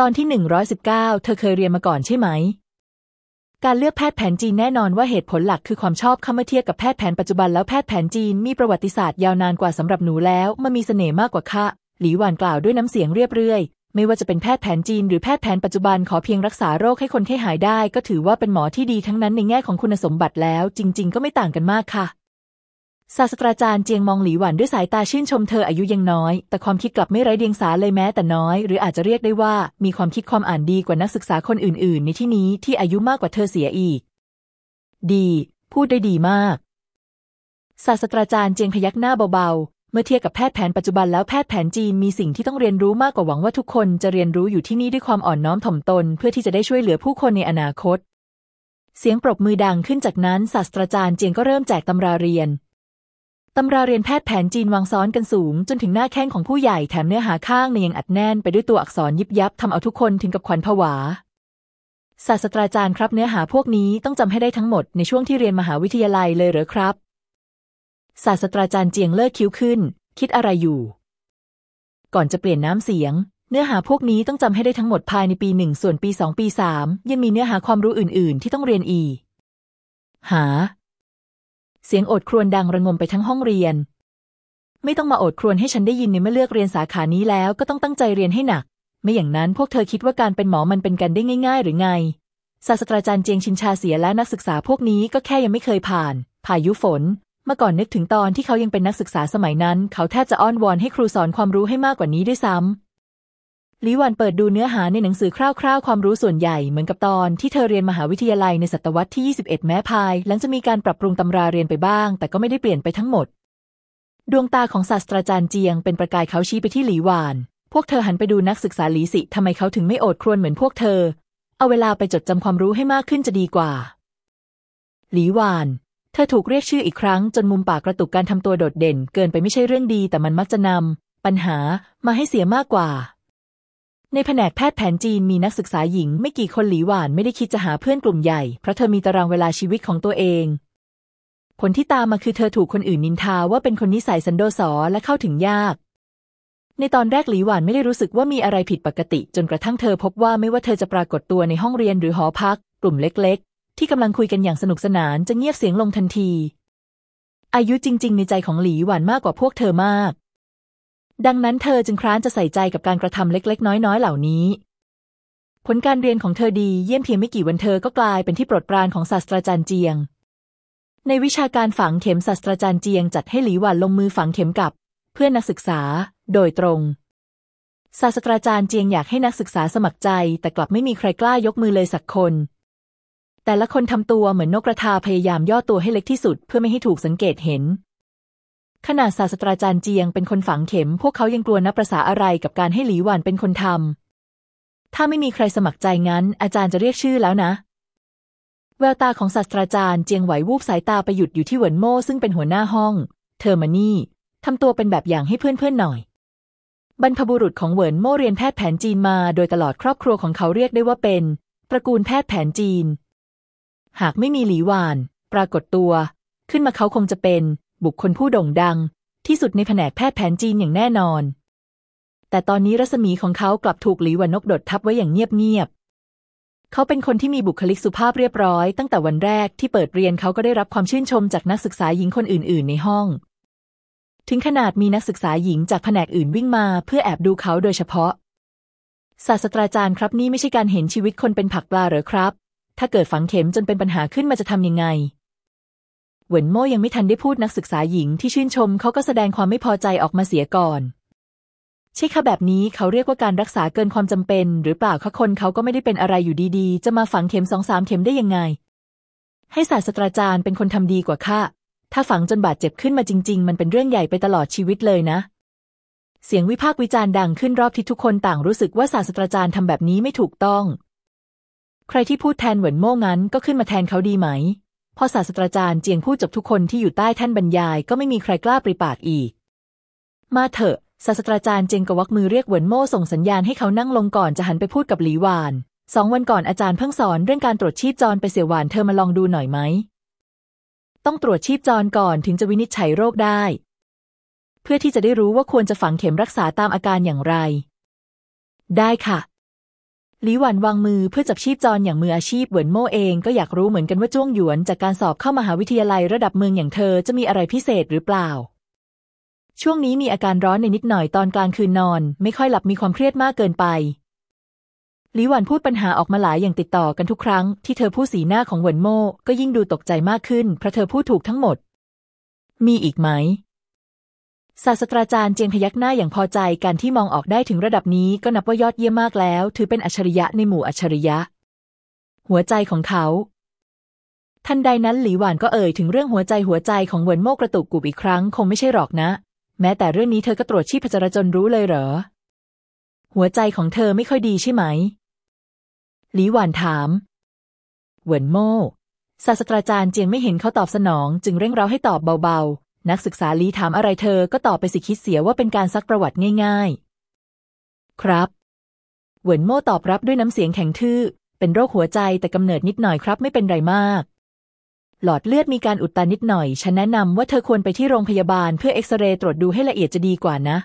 ตอนที่ 119 เธอเคยเรียนมาก่อนใช่ไหม การเลือกแพทย์แผนจีนแน่นอนว่าเหตุผลหลักคือความชอบเข้ามาเทียบกับแพทย์แผนปัจจุบันแล้วแพทย์แผนจีนมีประวัติศาสตร์ยาวนานกว่าสำหรับหนูแล้วมันมีเสน่ห์มากกว่าค่ะ หลีหวานกล่าวด้วยน้ำเสียงเรียบเรื่อย ไม่ว่าจะเป็นแพทย์แผนจีนหรือแพทย์แผนปัจจุบันขอเพียงรักษาโรคให้คนไข้หายได้ ก็ถือว่าเป็นหมอที่ดีทั้งนั้นในแง่ของคุณสมบัติแล้ว จริง ๆ ก็ไม่ต่างกันมากค่ะ ศาสตราจารย์เจียงมองหลีหวันด้วยสายตาชื่นชมเธออายุยังน้อย แต่ความคิดกลับไม่ไร้เดียงสาเลยแม้แต่น้อย หรืออาจจะเรียกได้ว่ามีความคิดความอ่านดีกว่านักศึกษาคนอื่น ๆ ในที่นี้ที่อายุมากกว่าเธอเสียอีก ดี พูดได้ดีมาก ศาสตราจารย์เจียงพยักหน้าเบา ๆ เมื่อเทียบกับแพทย์แผนปัจจุบันแล้วแพทย์แผนจีนมีสิ่งที่ต้องเรียนรู้มากกว่าหวังว่าทุกคนจะเรียนรู้อยู่ที่นี่ด้วยความอ่อนน้อมถ่อมตน เพื่อที่จะได้ช่วยเหลือผู้คนในอนาคต เสียงปรบมือดังขึ้นจากนั้นศาสตราจารย์เจียงก็เริ่มแจกตำราเรียน ตำราเรียนแพทย์แผนจีนวางซ้อนกันสูง จนถึงหน้าแข้งของผู้ใหญ่แถมเนื้อหาข้างในยังอัดแน่นไปด้วยตัวอักษรยิบยับทำเอาทุกคนถึงกับขวัญผวาศาสตราจารย์ครับเนื้อหาพวกนี้ต้องจำให้ได้ทั้งหมดในช่วงที่เรียนมหาวิทยาลัยเลยเหรอครับ ศาสตราจารย์เจียงเลิกคิ้วขึ้น คิดอะไรอยู่ ก่อนจะเปลี่ยนน้ำเสียง เนื้อหาพวกนี้ต้องจำให้ได้ทั้งหมดภายในปีหนึ่งส่วนปีสองปีสามยังมีเนื้อหาความรู้อื่น ๆ ที่ต้องเรียนอีกหา เสียงโอดครวญดังระงมไปทั้งห้องเรียน ไม่ต้องมาโอดครวญให้ฉันได้ยินในเมื่อเลือกเรียนสาขานี้แล้วก็ต้องตั้งใจเรียนให้หนัก ไม่อย่างนั้นพวกเธอคิดว่าการเป็นหมอมันเป็นกันได้ง่าย ๆ หรือไง ศาสตราจารย์เจียงชินชาเสียและนักศึกษาพวกนี้ก็แค่ยังไม่เคยผ่าน พายุฝน เมื่อก่อนนึกถึงตอนที่เขายังเป็นนักศึกษาสมัยนั้น เขาแทบจะอ้อนวอนให้ครูสอนความรู้ให้มากกว่านี้ด้วยซ้ำ ลิวันเปิดดูเนื้อหาในหนังสือคร่าวๆ ความรู้ส่วนใหญ่เหมือนกับตอนที่เธอเรียนมหาวิทยาลัยในศตวรรษที่ 21 แม้ภาย หลังจะมีการปรับปรุงตำราเรียนไปบ้าง แต่ก็ไม่ได้เปลี่ยนไปทั้งหมด ดวงตาของศาสตราจารย์เจียงเป็นประกายเขาชี้ไปที่หลีหวาน พวกเธอหันไปดูนักศึกษาหลีสิทำไมเขาถึงไม่โอดครวญเหมือนพวกเธอ เอาเวลาไปจดจำความรู้ให้มากขึ้นจะดีกว่า หลีหวานเธอถูกเรียกชื่ออีกครั้งจนมุมปากกระตุกการทำตัวโดดเด่น เกินไปไม่ใช่เรื่องดี แต่มันมักจะนำปัญหามาให้เสียมากกว่า ในแผนกแพทย์แผนจีนมีนักศึกษาหญิง ไม่กี่คนหลีหวานไม่ได้คิดจะหาเพื่อนกลุ่มใหญ่ เพราะเธอมีตารางเวลาชีวิตของตัวเอง ผลที่ตามมาคือเธอถูกคนอื่นนินทาว่าเป็นคนนิสัยสันโดษอและเข้าถึงยาก ในตอนแรกหลีหวานไม่ได้รู้สึกว่ามีอะไรผิดปกติ จนกระทั่งเธอพบว่าไม่ว่าเธอจะปรากฏตัวในห้องเรียนหรือหอพัก กลุ่มเล็ก ๆ ที่กำลังคุยกันอย่างสนุกสนานจะเงียบเสียงลงทันที อายุจริง ๆ ในใจของหลีหวานมากกว่าพวกเธอมาก ดังนั้นเธอจึงคร้านจะใส่ใจกับการกระทำเล็ก ๆ น้อยๆ เหล่านี้ ผลการเรียนของเธอดีเยี่ยมเพียงไม่กี่วันเธอก็กลายเป็นที่โปรดปรานของศาสตราจารย์เจียง ในวิชาการฝังเข็มศาสตราจารย์เจียงจัดให้หลีหวานลงมือฝังเข็มกับ เพื่อนนักศึกษา โดยตรง ศาสตราจารย์เจียงอยากให้นักศึกษาสมัครใจ แต่กลับไม่มีใครกล้ายกมือเลยสักคน แต่ละคนทำตัวเหมือนนกกระทาพยายามย่อตัวให้เล็กที่สุด เพื่อไม่ให้ถูกสังเกตเห็น ขนาดศาสตราจารย์เจียงเป็นคนฝังเข็ม พวกเขายังกลัวนับประษาอะไรกับการให้หลีหวานเป็นคนทำถ้าไม่มีใครสมัครใจงั้น อาจารย์จะเรียกชื่อแล้วนะ แววตาของศาสตราจารย์เจียงไหววูบสายตาไปหยุดอยู่ที่เหวินโม่ซึ่งเป็นหัวหน้าห้อง เธอมานี่ทำตัวเป็นแบบอย่างให้เพื่อนๆหน่อยบรรพบุรุษของเหวินโม่เรียนแพทย์แผนจีนมาโดยตลอดครอบครัวของเขาเรียกได้ว่าเป็น ตระกูลแพทย์แผนจีน หากไม่มีหลีหวาน ปรากฏตัว ขึ้นมาเขาคงจะเป็น บุคคลผู้โด่งดัง ที่สุดในแผนกแพทย์แผนจีนอย่างแน่นอน แต่ตอนนี้รัศมีของเขากลับถูกหลีหวันนกดดทับไว้อย่างเงียบๆเขาเป็นคนที่มีบุคลิกสุภาพเรียบร้อย ตั้งแต่วันแรกที่เปิดเรียนเขาก็ได้รับความชื่นชมจากนักศึกษาหญิงคนอื่น ๆ ในห้อง ถึงขนาดมีนักศึกษาหญิงจากแผนกอื่นวิ่งมา เพื่อแอบดูเขาโดยเฉพาะ ศาสตราจารย์ครับนี่ไม่ใช่การเห็นชีวิตคนเป็นผักปลาหรือครับ ถ้าเกิดฝังเข็มจนเป็นปัญหาขึ้นมาจะทำยังไง เหวินโม่ยังไม่ทันได้พูดนักศึกษาหญิงที่ชื่นชมเขาก็แสดงความไม่พอใจออกมาเสียก่อน ใช่ค่ะแบบนี้เขาเรียกว่าการรักษาเกินความจำเป็น หรือเปล่าคะคนเขาก็ไม่ได้เป็นอะไรอยู่ดีๆ จะมาฝังเข็มสองสามเข็มได้ยังไง ให้ศาสตราจารย์เป็นคนทำดีกว่าค่ะถ้าฝังจนบาดเจ็บขึ้นมาจริง ๆ มันเป็นเรื่องใหญ่ไปตลอดชีวิตเลยนะ เสียงวิพากษ์วิจารณ์ดังขึ้นรอบที่ทุกคนต่างรู้สึกว่าศาสตราจารย์ทำแบบนี้ไม่ถูกต้อง ใครที่พูดแทนเหวินโม่งั้นก็ขึ้นมาแทนเขาดีไหม พอศาสตราจารย์เจียงพูดจบทุกคนที่อยู่ใต้ท่านบรรยายก็ไม่มีใครกล้าปริปากอีก มาเถอะศาสตราจารย์เจียงกวักมือเรียกเหวินโม่ส่งสัญญาณให้เขานั่งลงก่อนจะหันไปพูดกับหลีหวานสองวันก่อนอาจารย์เพิ่งสอนเรื่องการตรวจชีพจรไปเสียหวานเธอมาลองดูหน่อยไหม ต้องตรวจชีพจรก่อนถึงจะวินิจฉัยโรคได้ เพื่อที่จะได้รู้ว่าควรจะฝังเข็มรักษาตามอาการอย่างไร ได้ค่ะ หลีหวันวางมือเพื่อจับชีพจรอย่างมืออาชีพเหวินโม่เองก็อยากรู้เหมือนกันว่าจ้วงหยวนจากการสอบเข้ามหาวิทยาลัยระดับเมืองอย่างเธอจะมีอะไรพิเศษหรือเปล่า ช่วงนี้มีอาการร้อนในนิดหน่อยตอนกลางคืนนอน ไม่ค่อยหลับมีความเครียดมากเกินไปหลีหวันพูดปัญหาออกมาหลายอย่างติดต่อกันทุกครั้งที่เธอพูดสีหน้าของเหวินโม่ก็ยิ่งดูตกใจมากขึ้นเพราะเธอพูดถูกทั้งหมด มีอีกไหม ศาสตราจารย์เจียงพยักหน้าอย่างพอใจการที่มองออกได้ถึงระดับนี้ก็นับว่ายอดเยี่ยมมากแล้ว ถือเป็นอัจฉริยะในหมู่อัจฉริยะ หัวใจของเขา ทันใดนั้นหลีหวานก็เอ่ยถึงเรื่องหัวใจหัวใจของเหวินโมกระตุกกุบอีกครั้งคงไม่ใช่หรอกนะ แม้แต่เรื่องนี้เธอก็ตรวจชีพจรจนรู้เลยเหรอ หัวใจของเธอไม่ค่อยดีใช่ไหมหลีหวานถามเหวินโมศาสตราจารย์เจียงไม่เห็นเขาตอบสนอง จึงเร่งเร้าให้ตอบเบา นักศึกษาลีถามอะไรเธอก็ตอบไปสิคิดเสียว่าเป็นการซักประวัติง่าย ๆ ครับเหวินโม่ตอบรับด้วยน้ำเสียงแข็งทื่อ เป็นโรคหัวใจแต่กำเนิดนิดหน่อยครับไม่เป็นไรมาก หลอดเลือดมีการอุดตันนิดหน่อย ฉันแนะนำว่าเธอควรไปที่โรงพยาบาลเพื่อเอ็กซเรย์ตรวจดูให้ละเอียดจะดีกว่านะ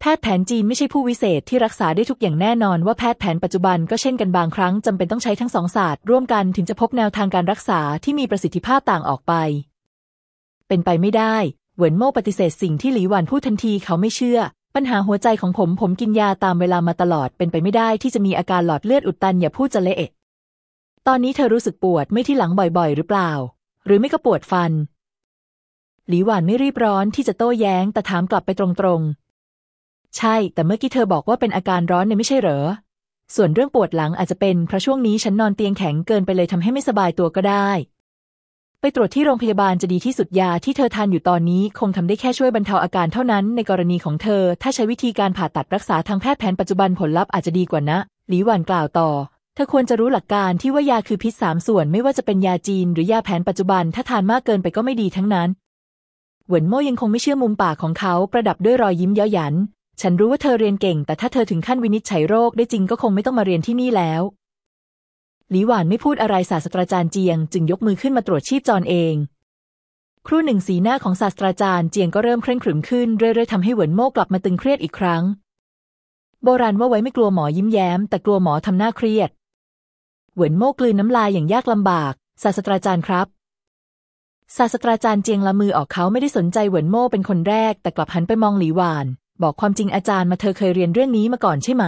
แพทย์แผนจีนไม่ใช่ผู้วิเศษที่รักษาได้ทุกอย่างแน่นอนว่าแพทย์แผนปัจจุบันก็เช่นกันบางครั้งจำเป็นต้องใช้ทั้งสองศาสตร์ร่วมกันถึงจะพบแนวทางการรักษาที่มีประสิทธิภาพต่างออกไป เป็นไปไม่ได้ เหวินโม่ปฏิเสธสิ่งที่หลีหวานพูดทันทีเขาไม่เชื่อ ปัญหาหัวใจของผมผมกินยาตามเวลามาตลอด เป็นไปไม่ได้ที่จะมีอาการหลอดเลือดอุดตันอย่าพูดจะเละตอนนี้เธอรู้สึกปวดไม่ที่หลังบ่อยๆ หรือเปล่า หรือไม่ก็ปวดฟัน หลีหวานไม่รีบร้อนที่จะโต้แย้ง แต่ถามกลับไปตรงๆ ใช่ แต่เมื่อกี้เธอบอกว่าเป็นอาการร้อนเนี่ยไม่ใช่เหรอ ส่วนเรื่องปวดหลังอาจจะเป็นเพราะช่วงนี้ฉันนอนเตียงแข็งเกินไปเลยทำให้ไม่สบายตัวก็ได้ ไปตรวจที่โรงพยาบาลจะดีที่สุดยาที่เธอทานอยู่ตอนนี้ คงทำได้แค่ช่วยบรรเทาอาการเท่านั้น ในกรณีของเธอ ถ้าใช้วิธีการผ่าตัดรักษาทางแพทย์แผนปัจจุบันผลลัพธ์อาจจะดีกว่านะ หลีหวันกล่าวต่อ เธอควรจะรู้หลักการที่ว่ายาคือพิษสามส่วนไม่ว่าจะเป็นยาจีน หรือยาแผนปัจจุบัน ถ้าทานมากเกินไปก็ไม่ดีทั้งนั้นเหวินโม่ยังคงไม่เชื่อมุมปากของเขาประดับด้วยรอยยิ้มเย้าหยัน ฉันรู้ว่าเธอเรียนเก่ง แต่ถ้าเธอถึงขั้นวินิจฉัยโรคได้จริงก็คงไม่ต้องมาเรียนที่นี่แล้ว หลีหวานไม่พูดอะไรศาสตราจารย์เจียง จึงยกมือขึ้นมาตรวจชีพจรเอง ครู่หนึ่งสีหน้าของศาสตราจารย์เจียงก็เริ่มเคร่งขรึมขึ้นเรื่อยๆทำให้เหวินโม่กลับมาตึงเครียดอีกครั้ง โบราณว่าไว้ไม่กลัวหมอยิ้มแย้ม แต่กลัวหมอทำหน้าเครียด เหวินโม่กลืนน้ำลายอย่างยากลำบาก ศาสตราจารย์ครับศาสตราจารย์เจียงละมือออกเขาไม่ได้สนใจเหวินโม่เป็นคนแรก แต่กลับหันไปมองหลีหวาน บอกความจริงอาจารย์มาเธอเคยเรียนเรื่องนี้มาก่อนใช่ไหม